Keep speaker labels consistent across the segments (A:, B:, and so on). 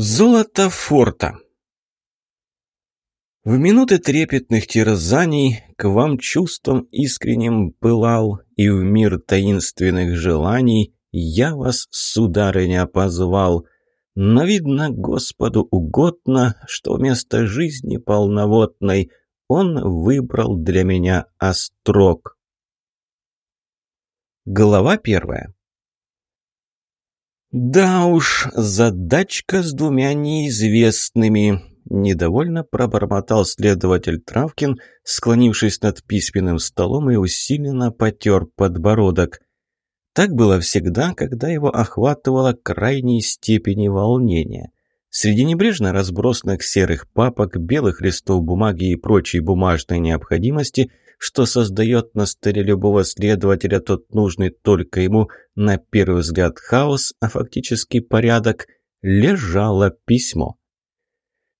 A: Золото форта В минуты трепетных терзаний К вам чувством искренним пылал, И в мир таинственных желаний Я вас, сударыня, позвал. Но, видно, Господу угодно, Что вместо жизни полноводной Он выбрал для меня острог. Глава первая «Да уж, задачка с двумя неизвестными», – недовольно пробормотал следователь Травкин, склонившись над письменным столом и усиленно потер подбородок. Так было всегда, когда его охватывало крайней степени волнения. Среди небрежно разбросанных серых папок, белых листов бумаги и прочей бумажной необходимости – что создает на столе любого следователя тот нужный только ему, на первый взгляд, хаос, а фактически порядок, лежало письмо.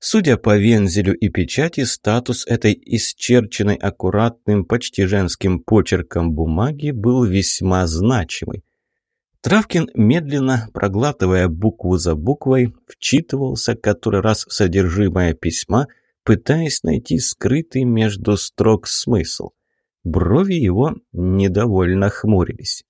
A: Судя по вензелю и печати, статус этой исчерченной аккуратным, почти женским почерком бумаги был весьма значимый. Травкин, медленно проглатывая букву за буквой, вчитывался который раз в содержимое письма – пытаясь найти скрытый между строк смысл. Брови его недовольно хмурились.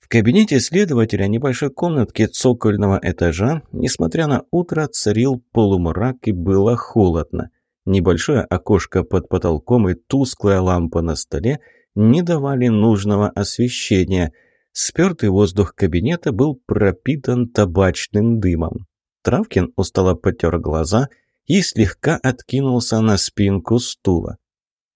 A: В кабинете следователя небольшой комнатки цокольного этажа, несмотря на утро, царил полумрак и было холодно. Небольшое окошко под потолком и тусклая лампа на столе не давали нужного освещения. Спертый воздух кабинета был пропитан табачным дымом. Травкин устало потер глаза – и слегка откинулся на спинку стула.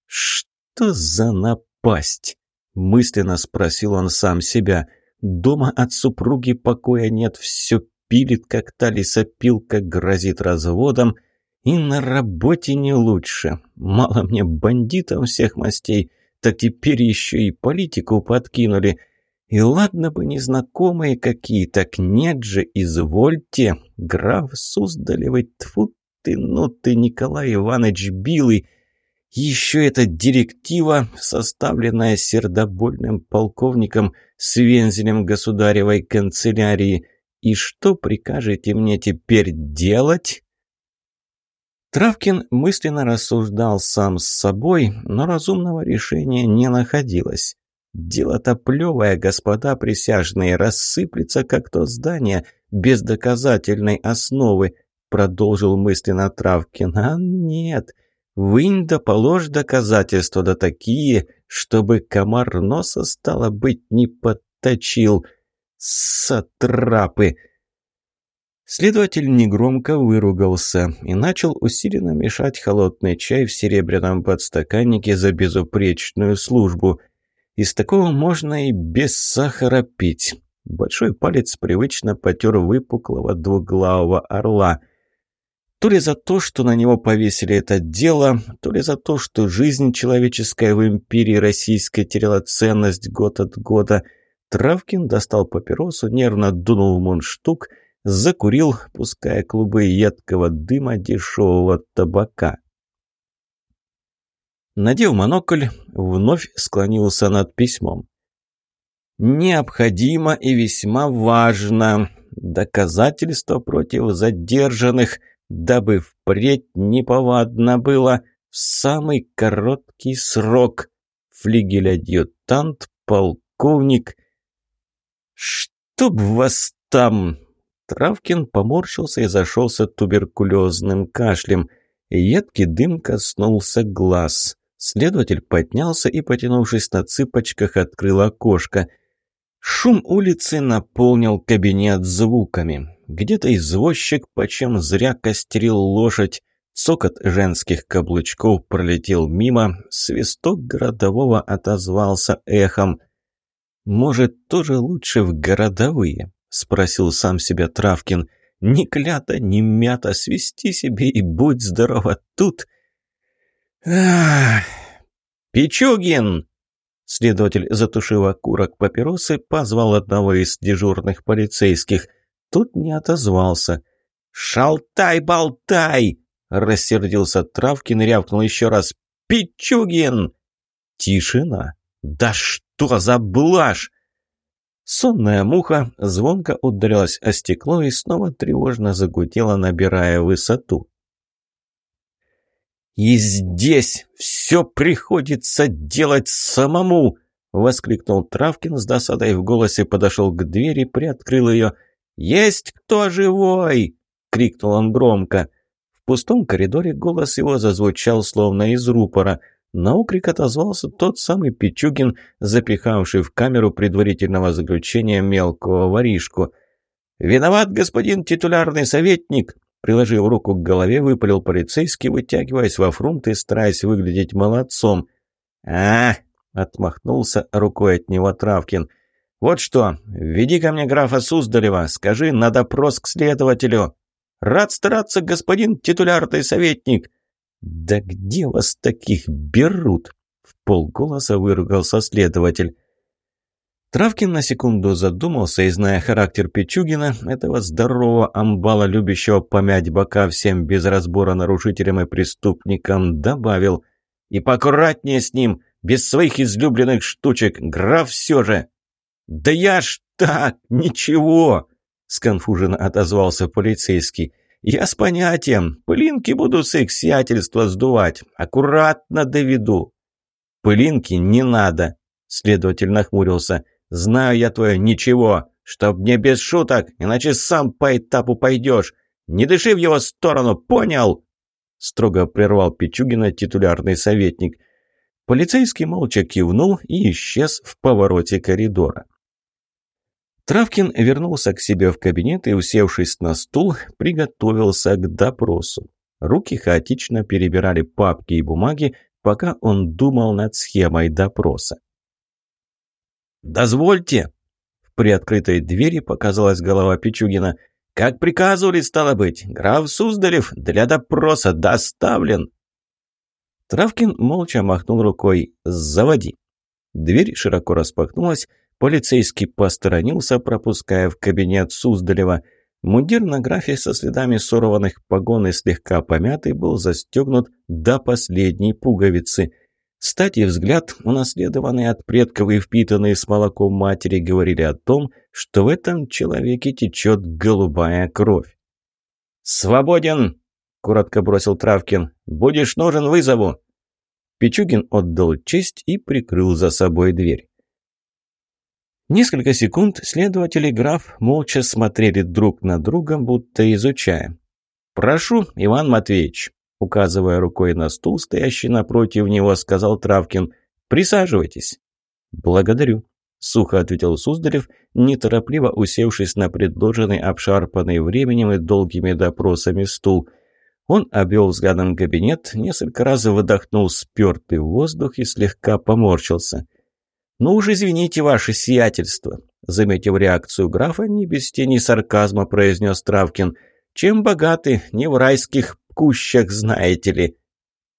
A: «Что за напасть?» – мысленно спросил он сам себя. «Дома от супруги покоя нет, все пилит, как та лесопилка, грозит разводом, и на работе не лучше. Мало мне бандитам всех мастей, так теперь еще и политику подкинули». И ладно бы незнакомые какие, так нет же, извольте, граф Суздалевый, тьфу ты, ну ты, Николай Иванович Билый! Еще эта директива, составленная сердобольным полковником с вензелем государевой канцелярии. И что прикажете мне теперь делать?» Травкин мысленно рассуждал сам с собой, но разумного решения не находилось. Дело-то плевое, господа присяжные, рассыплется, как то здание, без доказательной основы продолжил мысленно Травкин. «А нет, вынь да положь доказательства, да такие, чтобы комар носа, стало быть, не подточил. Сатрапы!» Следователь негромко выругался и начал усиленно мешать холодный чай в серебряном подстаканнике за безупречную службу. Из такого можно и без сахара пить. Большой палец привычно потер выпуклого двуглавого орла – то ли за то, что на него повесили это дело, то ли за то, что жизнь человеческая в империи российской теряла ценность год от года, Травкин достал папиросу, нервно дунул в мундштук, закурил, пуская клубы едкого дыма дешевого табака. Надев монокль, вновь склонился над письмом. «Необходимо и весьма важно. Доказательства против задержанных – дабы впредь неповадно было в самый короткий срок. Флигель-адъютант, полковник... «Чтоб вас там!» Травкин поморщился и зашелся туберкулезным кашлем. Едкий дым коснулся глаз. Следователь поднялся и, потянувшись на цыпочках, открыл окошко. Шум улицы наполнил кабинет звуками. Где-то извозчик почем зря костерил лошадь. Цокот женских каблучков пролетел мимо, свисток городового отозвался эхом. «Может, тоже лучше в городовые?» — спросил сам себя Травкин. «Ни клята, ни мята, свисти себе и будь здорова тут!» «Ах! Пичугин!» Следователь, затушив окурок папиросы, позвал одного из дежурных полицейских — Тот не отозвался. «Шалтай-болтай!» — рассердился Травкин и рявкнул еще раз. «Пичугин!» Тишина. «Да что за блажь!» Сонная муха звонко ударилась о стекло и снова тревожно загудела, набирая высоту. «И здесь все приходится делать самому!» — воскликнул Травкин с досадой в голосе, подошел к двери, приоткрыл ее. «Есть кто живой?» — крикнул он громко. В пустом коридоре голос его зазвучал, словно из рупора — на окрик отозвался тот самый Пичугин, запихавший в камеру предварительного заключения мелкого воришку. «Виноват, господин титулярный советник!» Приложив руку к голове, выпалил полицейский, вытягиваясь во фрунт и стараясь выглядеть молодцом. а отмахнулся рукой от него Травкин. «Вот что, веди ко мне графа Суздалева, скажи на допрос к следователю». «Рад стараться, господин титулярный советник!» «Да где вас таких берут?» — в полголоса выругался следователь. Травкин на секунду задумался и, зная характер Пичугина, этого здорового амбала, любящего помять бока всем без разбора нарушителям и преступникам, добавил «И поаккуратнее с ним, без своих излюбленных штучек, граф все же!» «Да я ж так, ничего!» — сконфуженно отозвался полицейский. «Я с понятием. Пылинки буду с их сиятельства сдувать. Аккуратно доведу». «Пылинки не надо», — следователь нахмурился. «Знаю я твое ничего. Чтоб не без шуток, иначе сам по этапу пойдешь. Не дыши в его сторону, понял?» Строго прервал Пичугина титулярный советник. Полицейский молча кивнул и исчез в повороте коридора. Травкин вернулся к себе в кабинет и, усевшись на стул, приготовился к допросу. Руки хаотично перебирали папки и бумаги, пока он думал над схемой допроса. «Дозвольте!» В приоткрытой двери показалась голова Пичугина. «Как приказывали, стало быть, граф Суздалев для допроса доставлен!» Травкин молча махнул рукой «Заводи!». Дверь широко распахнулась, Полицейский посторонился, пропуская в кабинет Суздалева. Мундир на графе со следами сорванных погон и слегка помятый был застегнут до последней пуговицы. Стать и взгляд, унаследованные от предков и впитанные с молоком матери, говорили о том, что в этом человеке течет голубая кровь. «Свободен!» — коротко бросил Травкин. «Будешь нужен, вызову!» Пичугин отдал честь и прикрыл за собой дверь. Несколько секунд следователи граф молча смотрели друг на друга, будто изучая. «Прошу, Иван Матвеевич», — указывая рукой на стул, стоящий напротив него, сказал Травкин, «присаживайтесь». «Благодарю», — сухо ответил Суздалев, неторопливо усевшись на предложенный, обшарпанный временем и долгими допросами стул. Он обвел взглядом кабинет, несколько раз выдохнул спертый воздух и слегка поморщился. «Ну уж извините, ваше сиятельство», — заметив реакцию графа, не без тени сарказма произнес Травкин. «Чем богаты, не в райских кущах, знаете ли».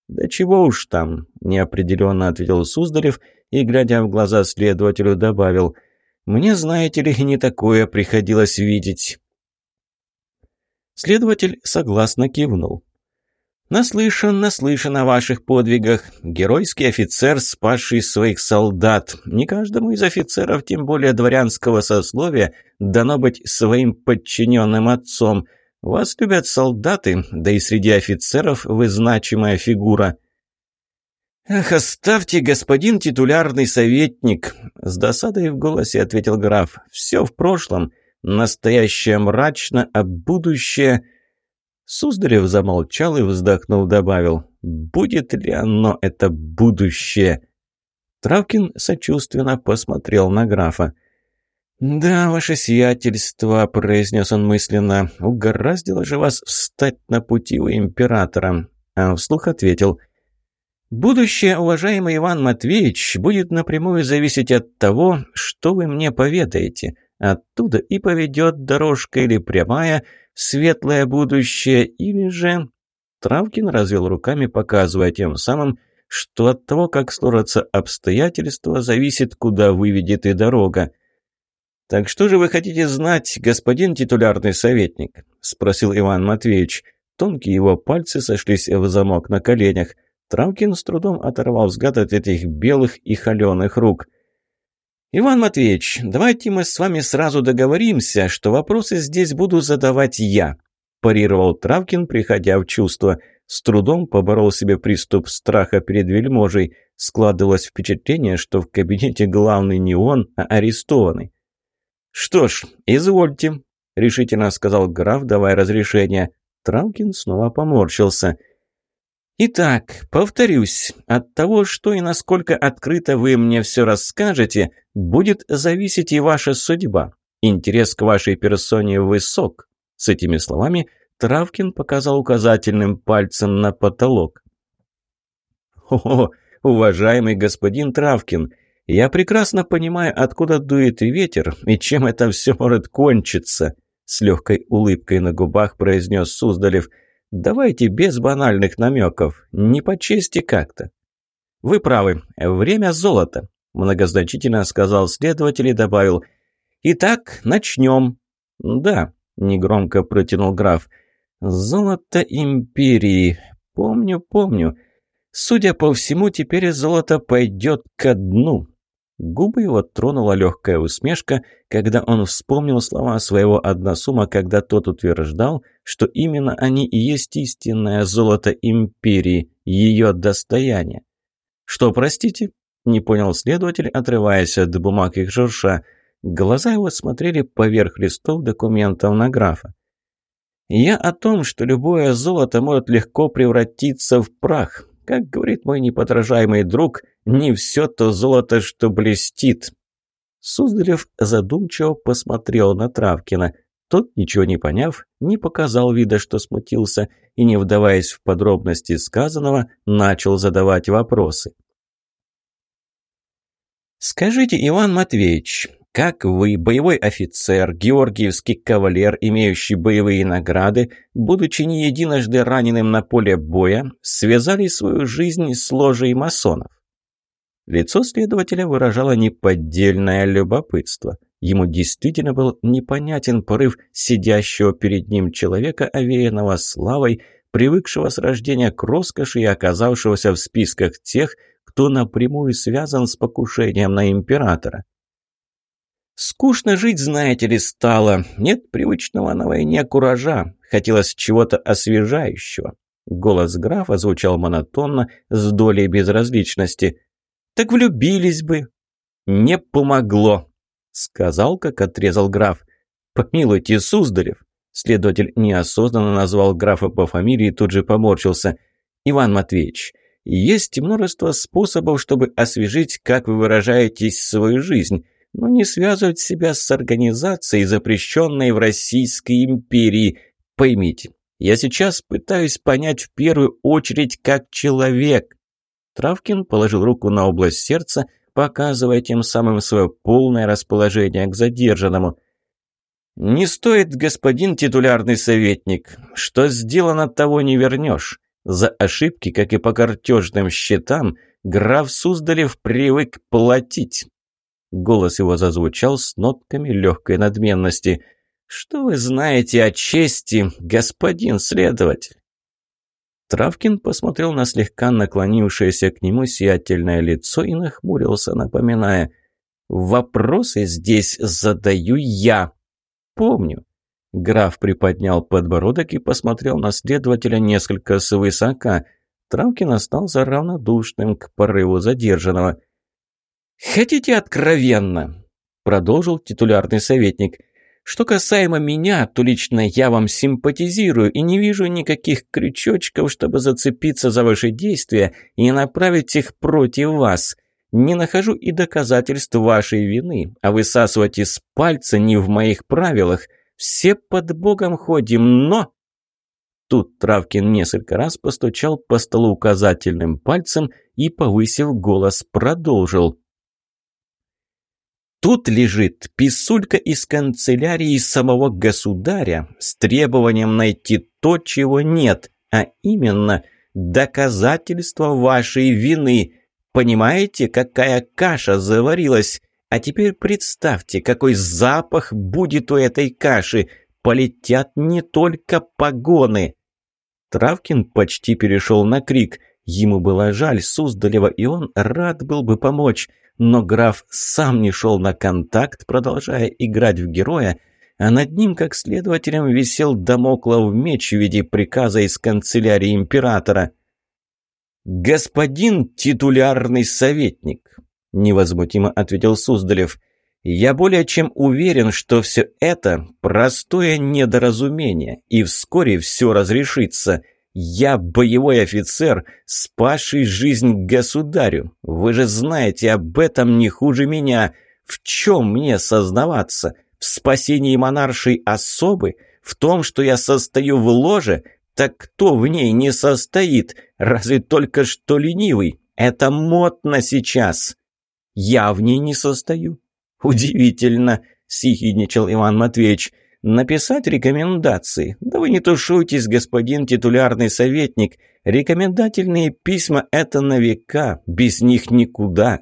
A: «Да чего уж там», — неопределенно ответил Суздалев и, глядя в глаза следователю, добавил. «Мне, знаете ли, не такое приходилось видеть». Следователь согласно кивнул. «Наслышан, наслышан о ваших подвигах. Геройский офицер, спасший своих солдат. Не каждому из офицеров, тем более дворянского сословия, дано быть своим подчиненным отцом. Вас любят солдаты, да и среди офицеров вы значимая фигура». «Ах, оставьте, господин титулярный советник!» С досадой в голосе ответил граф. «Все в прошлом. Настоящее мрачно, а будущее...» Суздалев замолчал и вздохнул, добавил «Будет ли оно, это будущее?» Травкин сочувственно посмотрел на графа. «Да, ваше сиятельство», — произнес он мысленно, — «угораздило же вас встать на пути у императора». А вслух ответил «Будущее, уважаемый Иван Матвеевич, будет напрямую зависеть от того, что вы мне поведаете. Оттуда и поведет дорожка или прямая — светлое будущее, или же...» Травкин развел руками, показывая тем самым, что от того, как сложатся обстоятельства, зависит, куда выведет и дорога. «Так что же вы хотите знать, господин титулярный советник?» – спросил Иван Матвеевич. Тонкие его пальцы сошлись в замок на коленях. Травкин с трудом оторвал взгляд от этих белых и холеных рук. «Иван Матвеевич, давайте мы с вами сразу договоримся, что вопросы здесь буду задавать я», парировал Травкин, приходя в чувство. С трудом поборол себе приступ страха перед вельможей. Складывалось впечатление, что в кабинете главный не он, а арестованный. «Что ж, извольте», — решительно сказал граф, давая разрешение. Травкин снова поморщился. «Итак, повторюсь, от того, что и насколько открыто вы мне все расскажете, будет зависеть и ваша судьба. Интерес к вашей персоне высок». С этими словами Травкин показал указательным пальцем на потолок. «О, уважаемый господин Травкин, я прекрасно понимаю, откуда дует ветер и чем это все может кончиться», с легкой улыбкой на губах произнес Суздалев. «Давайте без банальных намеков, не по чести как-то». «Вы правы, время золота», – многозначительно сказал следователь и добавил. «Итак, начнем». «Да», – негромко протянул граф. «Золото империи. Помню, помню. Судя по всему, теперь золото пойдет ко дну». Губы его тронула легкая усмешка, когда он вспомнил слова своего односума, когда тот утверждал, что именно они и есть истинное золото империи, ее достояние. «Что, простите?» – не понял следователь, отрываясь от бумаг их журша. Глаза его смотрели поверх листов документов на графа. «Я о том, что любое золото может легко превратиться в прах. Как говорит мой неподражаемый друг – не все то золото, что блестит. Суздалев задумчиво посмотрел на Травкина. Тот, ничего не поняв, не показал вида, что смутился, и, не вдаваясь в подробности сказанного, начал задавать вопросы. «Скажите, Иван Матвеевич, как вы, боевой офицер, георгиевский кавалер, имеющий боевые награды, будучи не единожды раненым на поле боя, связали свою жизнь с ложей масонов?» Лицо следователя выражало неподдельное любопытство. Ему действительно был непонятен порыв сидящего перед ним человека, овеянного славой, привыкшего с рождения к роскоши и оказавшегося в списках тех, кто напрямую связан с покушением на императора. Скучно жить, знаете ли, стало. Нет привычного на войне куража. Хотелось чего-то освежающего. Голос графа звучал монотонно, с долей безразличности. Так влюбились бы. Не помогло, сказал, как отрезал граф. Помилуйте, Суздалев. Следователь неосознанно назвал графа по фамилии и тут же поморщился. Иван Матвеевич, есть множество способов, чтобы освежить, как вы выражаетесь, свою жизнь, но не связывать себя с организацией, запрещенной в Российской империи. Поймите, я сейчас пытаюсь понять в первую очередь как человек. Травкин положил руку на область сердца, показывая тем самым свое полное расположение к задержанному. «Не стоит, господин титулярный советник. Что сделано, того не вернешь. За ошибки, как и по картежным счетам, граф Суздалев привык платить». Голос его зазвучал с нотками легкой надменности. «Что вы знаете о чести, господин следователь?» Травкин посмотрел на слегка наклонившееся к нему сиятельное лицо и нахмурился, напоминая «Вопросы здесь задаю я». «Помню». Граф приподнял подбородок и посмотрел на следователя несколько свысока. Травкин остался равнодушным к порыву задержанного. «Хотите откровенно?» – продолжил титулярный советник – что касаемо меня, то лично я вам симпатизирую и не вижу никаких крючочков, чтобы зацепиться за ваши действия и направить их против вас. Не нахожу и доказательств вашей вины, а высасывать из пальца не в моих правилах. Все под Богом ходим, но...» Тут Травкин несколько раз постучал по столу указательным пальцем и, повысив голос, продолжил. Тут лежит писулька из канцелярии самого государя с требованием найти то, чего нет, а именно доказательство вашей вины. Понимаете, какая каша заварилась? А теперь представьте, какой запах будет у этой каши. Полетят не только погоны. Травкин почти перешел на крик. Ему было жаль Суздалева, и он рад был бы помочь – но граф сам не шел на контакт, продолжая играть в героя, а над ним, как следователем, висел домоклов меч в виде приказа из канцелярии императора. «Господин титулярный советник», — невозмутимо ответил Суздалев, — «я более чем уверен, что все это простое недоразумение, и вскоре все разрешится». Я боевой офицер, спасший жизнь государю. Вы же знаете об этом не хуже меня. В чем мне сознаваться? В спасении монаршей особы? В том, что я состою в ложе? Так кто в ней не состоит? Разве только что ленивый? Это модно сейчас. Я в ней не состою. Удивительно, сихидничал Иван Матвеевич. Написать рекомендации? Да вы не тушуйтесь, господин титулярный советник. Рекомендательные письма – это на века, без них никуда.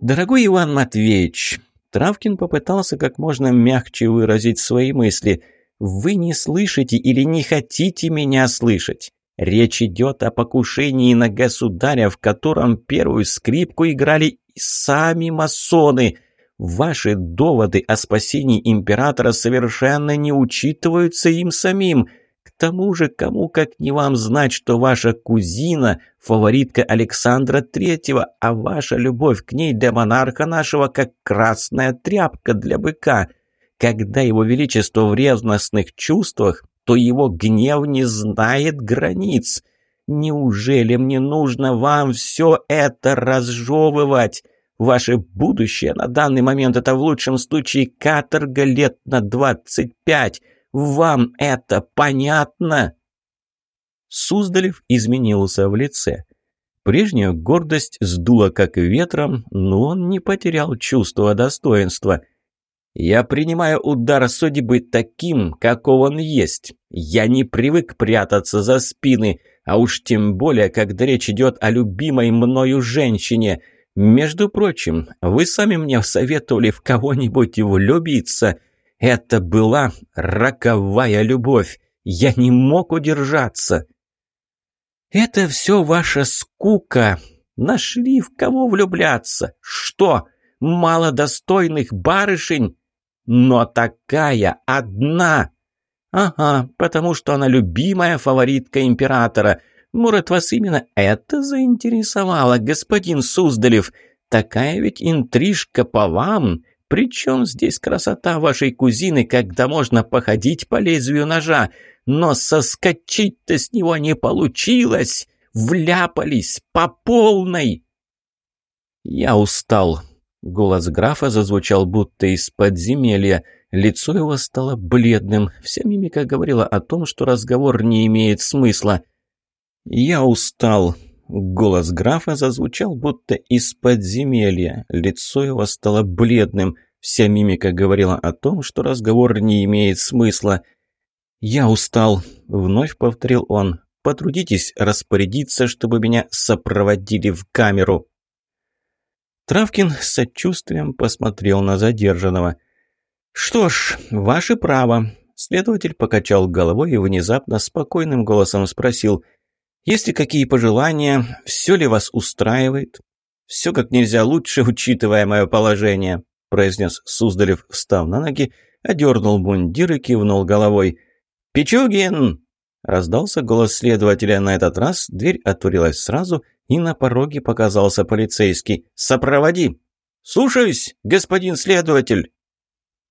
A: Дорогой Иван Матвеевич, Травкин попытался как можно мягче выразить свои мысли. Вы не слышите или не хотите меня слышать. Речь идет о покушении на государя, в котором первую скрипку играли сами масоны – Ваши доводы о спасении императора совершенно не учитываются им самим. К тому же, кому как не вам знать, что ваша кузина – фаворитка Александра Третьего, а ваша любовь к ней для монарха нашего как красная тряпка для быка. Когда его величество в ревностных чувствах, то его гнев не знает границ. Неужели мне нужно вам все это разжевывать? Ваше будущее на данный момент это в лучшем случае каторга лет на двадцать пять. Вам это понятно?» Суздалев изменился в лице. Прежняя гордость сдула как ветром, но он не потерял чувство достоинства. «Я принимаю удар судьбы таким, каков он есть. Я не привык прятаться за спины, а уж тем более, когда речь идет о любимой мною женщине». Между прочим, вы сами мне советовали в кого-нибудь влюбиться. Это была роковая любовь. Я не мог удержаться. Это все ваша скука. Нашли в кого влюбляться. Что, мало достойных барышень? Но такая одна. Ага, потому что она любимая фаворитка императора. Может, вас именно это заинтересовало, господин Суздалев? Такая ведь интрижка по вам. Причем здесь красота вашей кузины, когда можно походить по лезвию ножа? Но соскочить-то с него не получилось. Вляпались по полной. Я устал. Голос графа зазвучал будто из подземелья. Лицо его стало бледным. Вся мимика говорила о том, что разговор не имеет смысла. «Я устал». Голос графа зазвучал будто из подземелья. Лицо его стало бледным. Вся мимика говорила о том, что разговор не имеет смысла. «Я устал», — вновь повторил он. «Потрудитесь распорядиться, чтобы меня сопроводили в камеру». Травкин с сочувствием посмотрел на задержанного. «Что ж, ваше право». Следователь покачал головой и внезапно спокойным голосом спросил — есть ли какие пожелания? Все ли вас устраивает? Все как нельзя лучше, учитывая мое положение», произнес Суздалев, встав на ноги, одернул мундир и кивнул головой. «Пичугин!» Раздался голос следователя на этот раз, дверь отворилась сразу, и на пороге показался полицейский. «Сопроводи!» «Слушаюсь, господин следователь!»